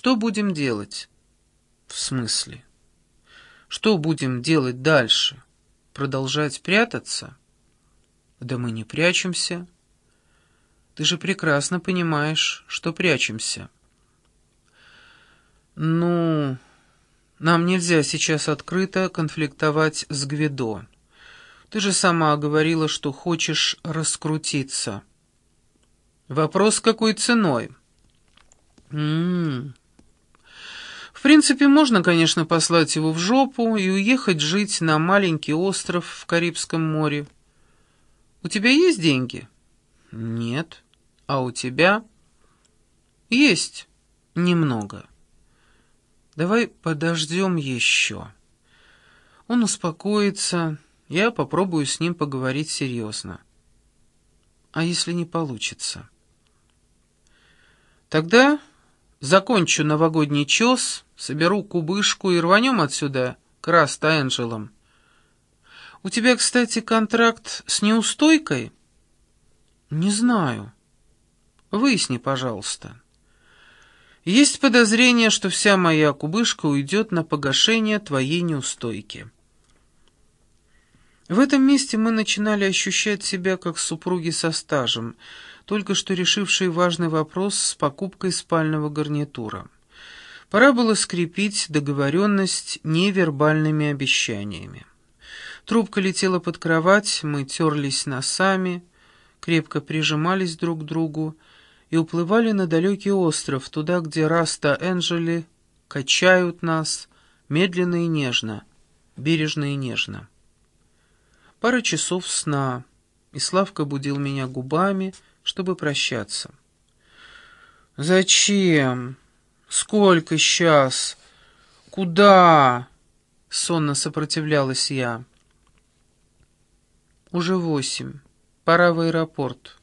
Что будем делать? В смысле? Что будем делать дальше? Продолжать прятаться? Да мы не прячемся. Ты же прекрасно понимаешь, что прячемся. Ну, нам нельзя сейчас открыто конфликтовать с Гвидо. Ты же сама говорила, что хочешь раскрутиться. Вопрос, какой ценой? М -м -м. В принципе, можно, конечно, послать его в жопу и уехать жить на маленький остров в Карибском море. У тебя есть деньги? Нет. А у тебя? Есть. Немного. Давай подождем еще. Он успокоится, я попробую с ним поговорить серьезно. А если не получится? Тогда закончу новогодний чес, соберу кубышку и рванем отсюда к Раст-Энджелам. У тебя, кстати, контракт с неустойкой? Не знаю. Выясни, пожалуйста. Есть подозрение, что вся моя кубышка уйдет на погашение твоей неустойки. В этом месте мы начинали ощущать себя как супруги со стажем, только что решившие важный вопрос с покупкой спального гарнитура. Пора было скрепить договоренность невербальными обещаниями. Трубка летела под кровать, мы терлись носами, крепко прижимались друг к другу и уплывали на далекий остров, туда, где Раста Энджели качают нас медленно и нежно, бережно и нежно. Пара часов сна, и Славка будил меня губами, чтобы прощаться. «Зачем? Сколько сейчас? Куда?» — сонно сопротивлялась я. Уже восемь. Пора в аэропорт.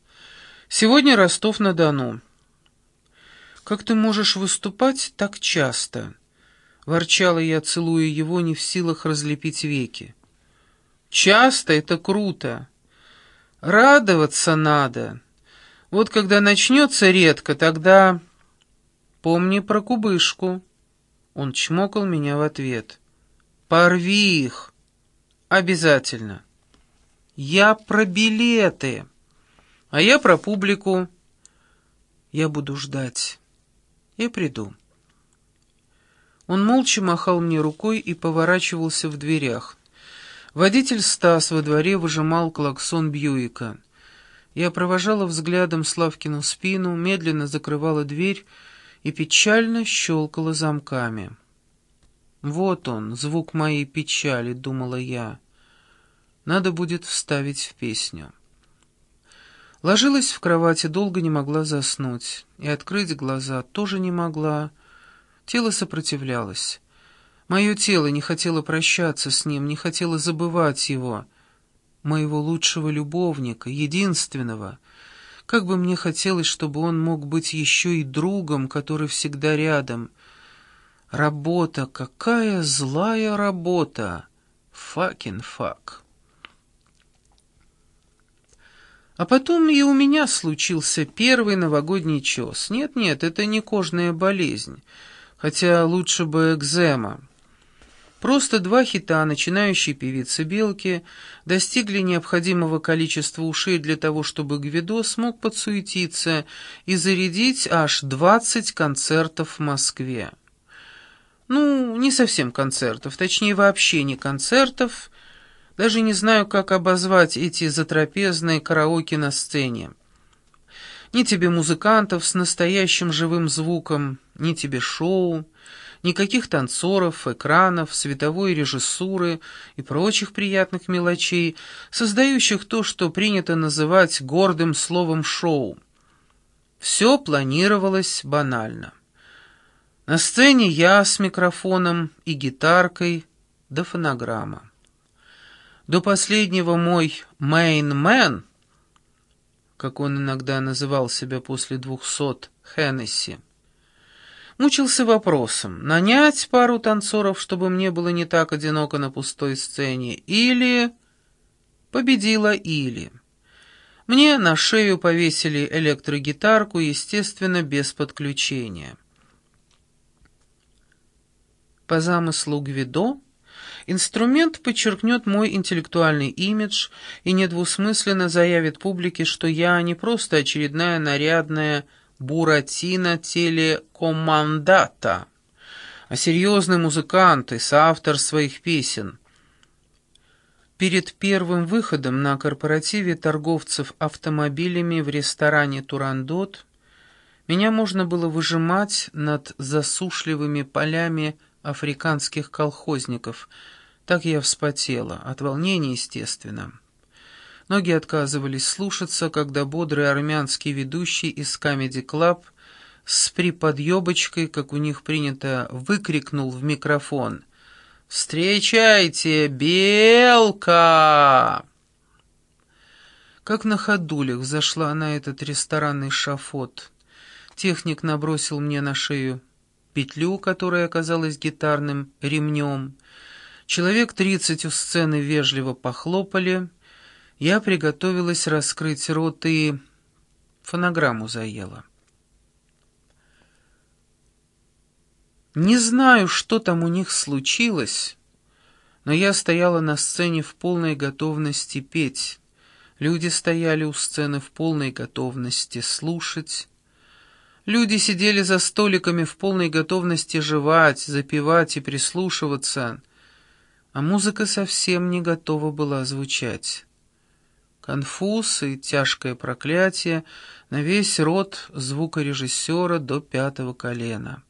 Сегодня Ростов-на-Дону. Как ты можешь выступать так часто? Ворчала я, целуя его, не в силах разлепить веки. Часто — это круто. Радоваться надо. Вот когда начнется редко, тогда... Помни про кубышку. Он чмокал меня в ответ. Порви их. Обязательно. Я про билеты. А я про публику. Я буду ждать. И приду. Он молча махал мне рукой и поворачивался в дверях. Водитель Стас во дворе выжимал клаксон Бьюика. Я провожала взглядом Славкину спину, медленно закрывала дверь и печально щелкала замками. «Вот он, звук моей печали», — думала я. Надо будет вставить в песню. Ложилась в кровати, долго не могла заснуть, и открыть глаза тоже не могла. Тело сопротивлялось. Мое тело не хотело прощаться с ним, не хотело забывать его, моего лучшего любовника, единственного. Как бы мне хотелось, чтобы он мог быть еще и другом, который всегда рядом. Работа, какая злая работа! Факин фак. А потом и у меня случился первый новогодний чес. Нет-нет, это не кожная болезнь, хотя лучше бы экзема. Просто два хита начинающей певицы Белки достигли необходимого количества ушей для того, чтобы Гвидо смог подсуетиться и зарядить аж 20 концертов в Москве. Ну, не совсем концертов, точнее вообще не концертов, даже не знаю, как обозвать эти затрапезные караоке на сцене. Ни тебе музыкантов с настоящим живым звуком, ни тебе шоу, никаких танцоров, экранов, световой режиссуры и прочих приятных мелочей, создающих то, что принято называть гордым словом «шоу». Все планировалось банально. На сцене я с микрофоном и гитаркой, да фонограмма. До последнего мой «мейн-мен», как он иногда называл себя после двухсот Хеннесси, мучился вопросом, нанять пару танцоров, чтобы мне было не так одиноко на пустой сцене, или... Победила или... Мне на шею повесили электрогитарку, естественно, без подключения. По замыслу Гвидо инструмент подчеркнет мой интеллектуальный имидж и недвусмысленно заявит публике, что я не просто очередная нарядная буратино телекомандата, а серьезный музыкант и соавтор своих песен. Перед первым выходом на корпоративе торговцев автомобилями в ресторане «Турандот» меня можно было выжимать над засушливыми полями африканских колхозников. Так я вспотела, от волнения, естественно. Ноги отказывались слушаться, когда бодрый армянский ведущий из Comedy Club с приподъебочкой, как у них принято, выкрикнул в микрофон «Встречайте, белка!» Как на ходулях зашла на этот ресторанный шафот. Техник набросил мне на шею петлю, которая оказалась гитарным ремнем. Человек тридцать у сцены вежливо похлопали. Я приготовилась раскрыть рот и... фонограмму заела. Не знаю, что там у них случилось, но я стояла на сцене в полной готовности петь. Люди стояли у сцены в полной готовности слушать. Люди сидели за столиками в полной готовности жевать, запевать и прислушиваться, а музыка совсем не готова была звучать. Конфуз и тяжкое проклятие на весь род звукорежиссера до пятого колена.